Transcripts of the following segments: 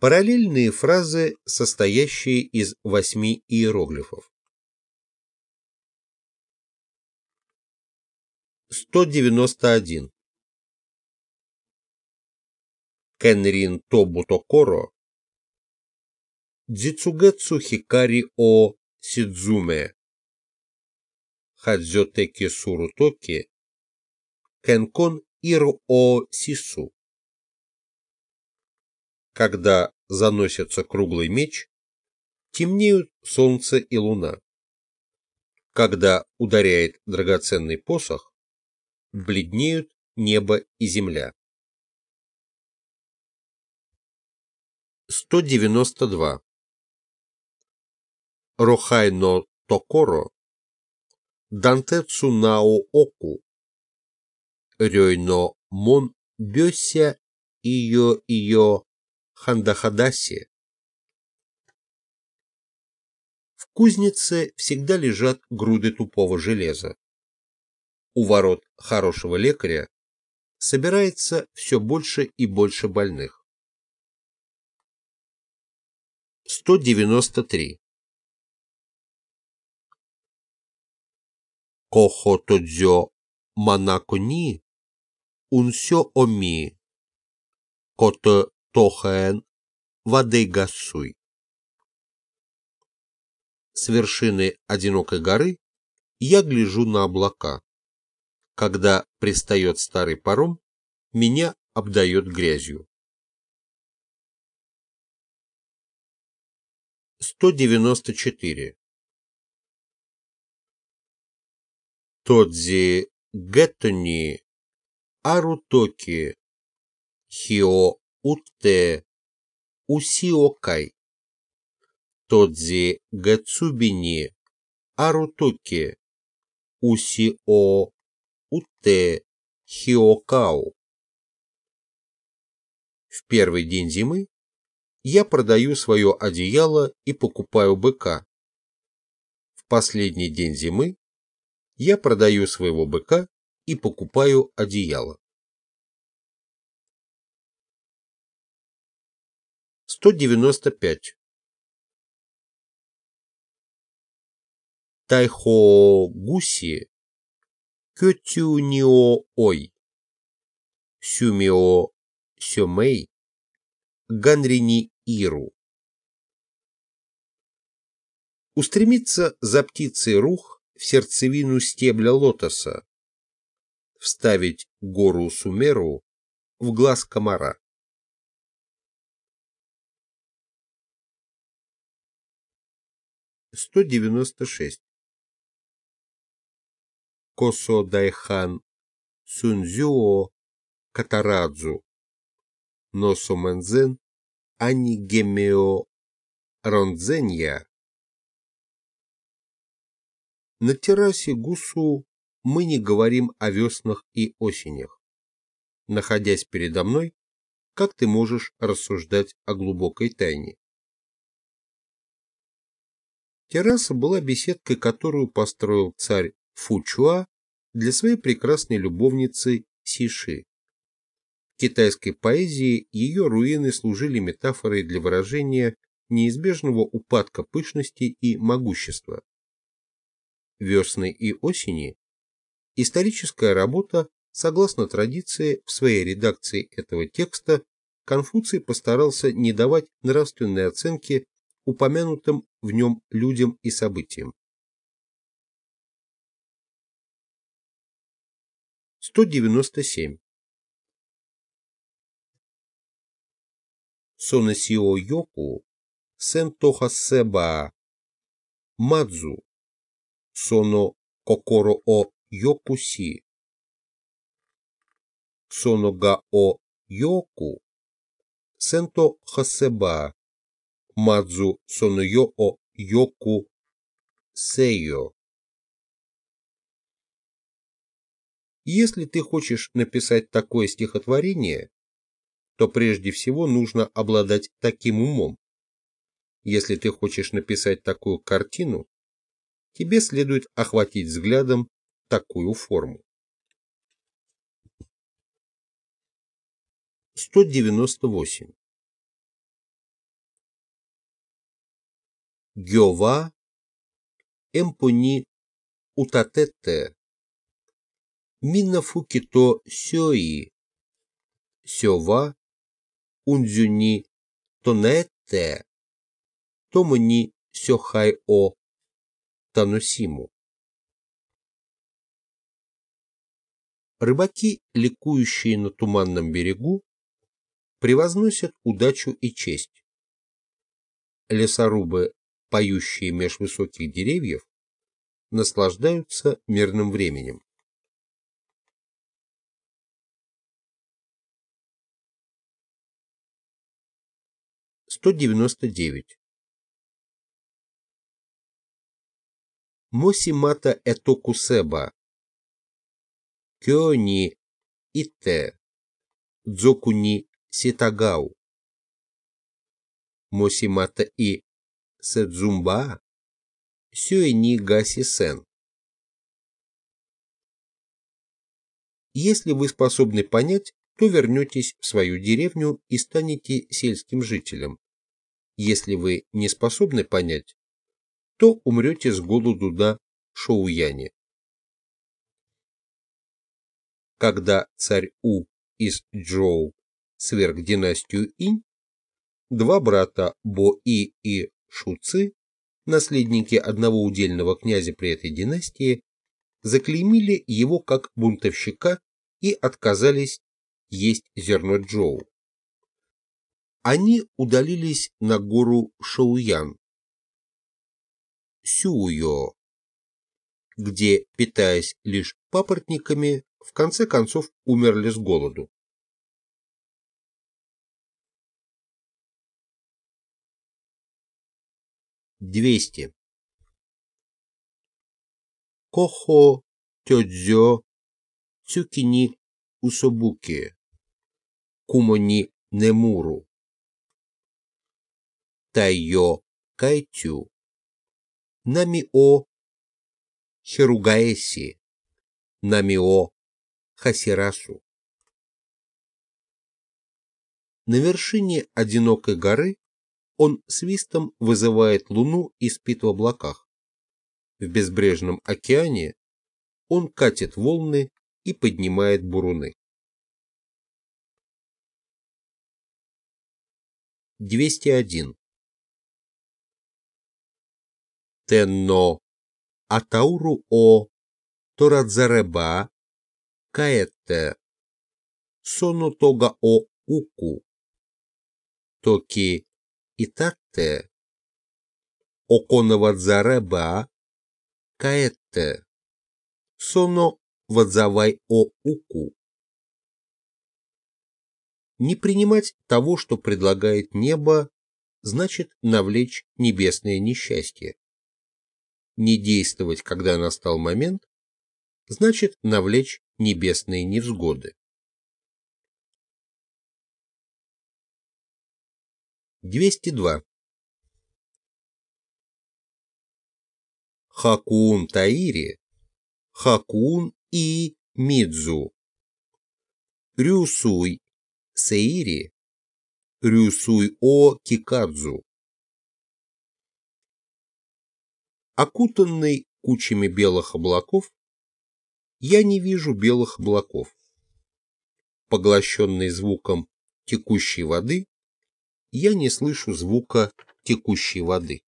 Параллельные фразы, состоящие из восьми иероглифов. 191. Кенрин Тобутокоро Дзицугэцу Хикари о Сидзуме Хадзётеки Сурутоки Кенкон Иро о Сису Когда заносится круглый меч, темнеют солнце и луна. Когда ударяет драгоценный посох, бледнеют небо и земля. 192. Рохайно Токоро Дантецу Нао Оку Рёйно Мон Бёся Ио Ио Хандахадаси В кузнице всегда лежат груды тупого железа у ворот хорошего лекаря собирается все больше и больше больных. 193. Кохо тодзё манако ни унсё оми кото тохаэн вадейгасуй. С вершины одинокой горы я гляжу на облака. Когда пристает старый паром, меня обдает грязью. 194. Тодзи Геттони Арутоки Хио Утте Усиокай Тодзи Гацубини Арутоки Усио Утте Хиокао. В первый день зимы я продаю свое одеяло и покупаю быка. В последний день зимы я продаю своего быка и покупаю одеяло. 195. Тайхо Гуси Кётюнио-ой, Сюмио-сёмэй, Ганрини-иру. Устремиться за птицей рух в сердцевину стебля лотоса, вставить гору Сумеру в глаз комара. Сто девяносто шесть. Косо Дайхан Сунзюо Катарадзу Носо Мэнзен Анигемео Ронзенья На террасе Гусу мы не говорим о веснах и осенях. Находясь передо мной, как ты можешь рассуждать о глубокой тайне? Терраса была беседкой, которую построил царь Фучуа для своей прекрасной любовницы Сиши. В китайской поэзии ее руины служили метафорой для выражения неизбежного упадка пышности и могущества. Весны и осени – историческая работа, согласно традиции, в своей редакции этого текста Конфуций постарался не давать нравственной оценки упомянутым в нем людям и событиям. 197. Сонесио Йоку Сентоха Себа Мадзу Соно Кокоро о Йокуси Соно га о Йоку Сенто Хасеба Мадзу Соно Йо о Йоку Сейо Если ты хочешь написать такое стихотворение, то прежде всего нужно обладать таким умом. Если ты хочешь написать такую картину, тебе следует охватить взглядом такую форму. 198. Гёва, эмпони утатете, минафукито сёи, сёва, унзюни тонете, томони сёхай о танусиму. Рыбаки, ликующие на туманном берегу, превозносят удачу и честь. Лесорубы, поющие меж высоких деревьев, наслаждаются мирным временем. Сто девяносто девять. Мосимата этокусеба. Кёни ите. Дзокуни ситагау. Мосимата и Сэдзумба Сюэни Гаси Сен. Если вы способны понять, то вернетесь в свою деревню и станете сельским жителем. Если вы не способны понять, то умрете с голоду на Шоуяне. Когда царь У из Джоу сверг династию Инь, два брата Бо-И и Шуцы, наследники одного удельного князя при этой династии, заклеймили его как бунтовщика и отказались есть зерно Джоу. Они удалились на гору Шоуян, Сюйо, где, питаясь лишь папоротниками, в конце концов умерли с голоду. 200. Кохо тёдзё цюкини усобуки. Кумони немуру. Тайо кайтю. Намио хиругаэси. Намио хасирасу. На вершине одинокой горы он свистом вызывает Луну и спит в облаках. В безбрежном океане он катит волны и поднимает буруны. 201. Тенно. Атауру о. Торадзареба. Каэтте Соно Тога о. Уку. Токи Итатте, Оконовадзареба, Каэтте, Соно Вадзавай о Уку. Не принимать того, что предлагает небо, значит навлечь небесное несчастье. Не действовать, когда настал момент, значит навлечь небесные невзгоды. 202. Хакун Таири, Хакун и Мидзу. Рюсуй Сеири, Рюсуй О Кикадзу. Окутанный кучами белых облаков, я не вижу белых облаков. Поглощенный звуком текущей воды, я не слышу звука текущей воды.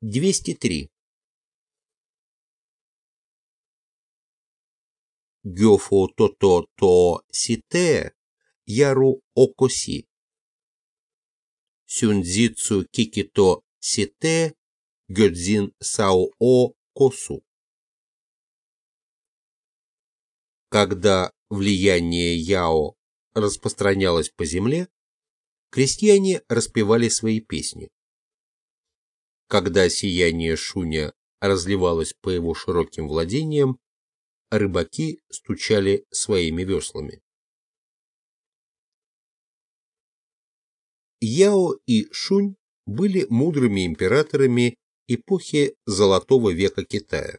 Двести три. Гёфо то-то то сите яру окоси. Сюнзицу кикито сите гёдзин сао о косу. Когда влияние Яо распространялось по земле, крестьяне распевали свои песни. Когда сияние Шуня разливалось по его широким владениям, рыбаки стучали своими веслами. Яо и Шунь были мудрыми императорами эпохи Золотого века Китая.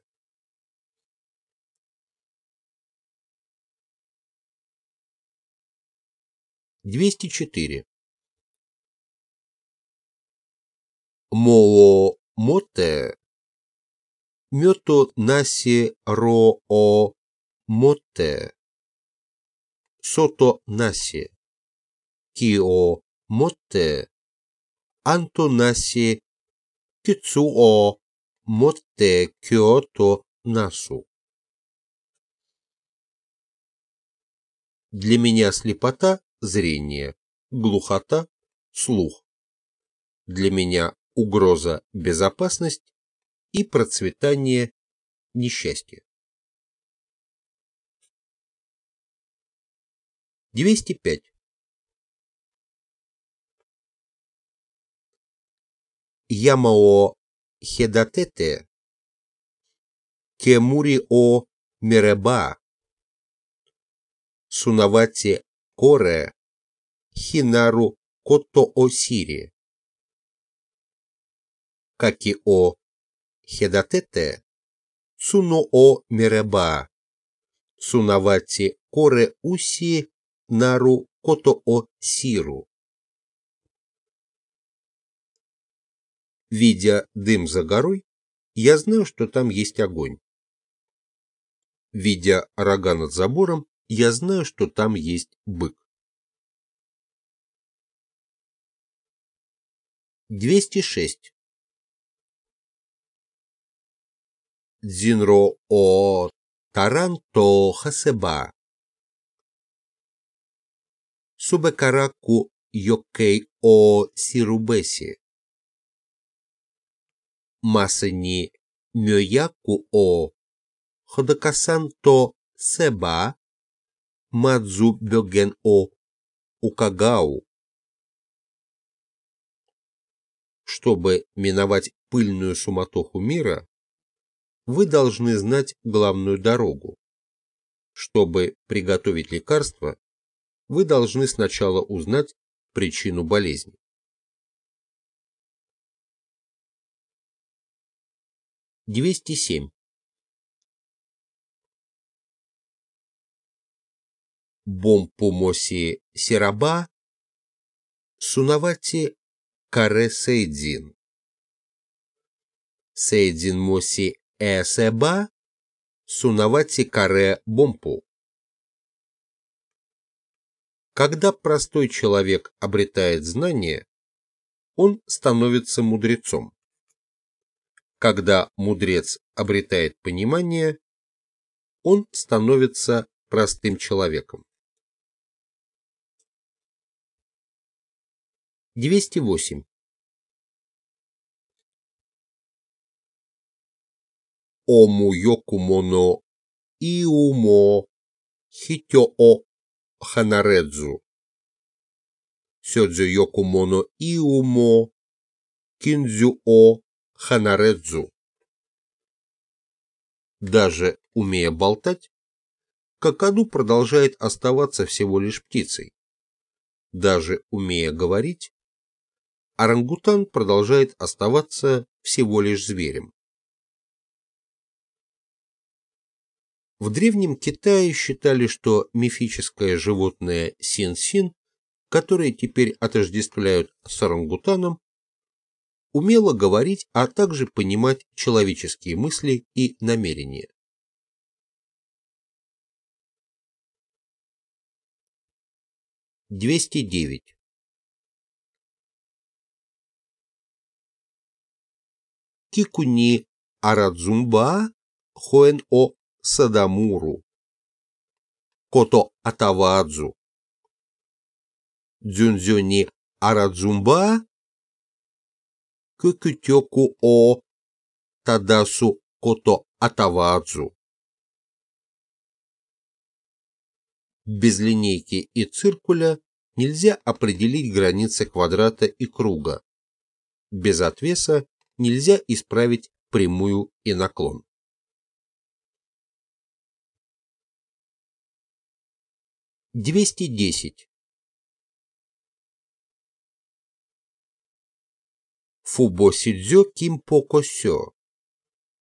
204. Moo моте мето наси ро о моте сото наси кио моте анто наси кицуо моте киото насу. Для меня слепота – зрение, глухота – слух. Для меня угроза – безопасность и процветание – несчастье. 205. Ямао хедатете кемури о мереба Сунавати Коре, Хинару Кото Осири. Каки о Хедатете, Суно о Мереба, Сунавати Коре Уси Нару Кото о Сиру. Видя дым за горой, я знаю, что там есть огонь. Видя рога над забором, я знаю, что там есть бык. 206. Дзинро о Таранто Хасеба. Субекараку Йокей о Сирубеси. Масани Мёяку о Ходокасанто Себа Мадзу Бёген О Укагау. Чтобы миновать пыльную суматоху мира, вы должны знать главную дорогу. Чтобы приготовить лекарство, вы должны сначала узнать причину болезни. Двести семь. Бомпумоси Сираба, Сунавати Каре Сейдзин. Сейдзин Моси Эсеба, Сунавати Каре Бомпу. Когда простой человек обретает знание, он становится мудрецом. Когда мудрец обретает понимание, он становится простым человеком. 208. Ому йокумоно иумо хитё-о ханаредзу. Сёдзю йокумоно иумо киндзю-о ханаредзу. Даже умея болтать, какаду продолжает оставаться всего лишь птицей. Даже умея говорить, орангутан продолжает оставаться всего лишь зверем. В Древнем Китае считали, что мифическое животное син-син, которое теперь отождествляют с орангутаном, умело говорить, а также понимать человеческие мысли и намерения. Двести девять. Кикуни Арадзумба Хоэн О Садамуру Кото Атавадзу Дзюнзюни Арадзумба Кюкютёку О Тадасу Кото Атавадзу Без линейки и циркуля нельзя определить границы квадрата и круга. Без отвеса нельзя исправить прямую и наклон. Двести десять. Фубосидзё кимпокосё.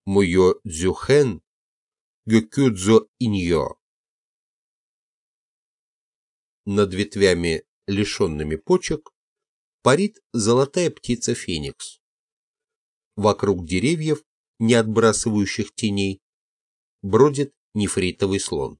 Муё дзюхэн гёкюдзо иньё. Над ветвями лишенными почек, парит золотая птица Феникс. Вокруг деревьев, не отбрасывающих теней, бродит нефритовый слон.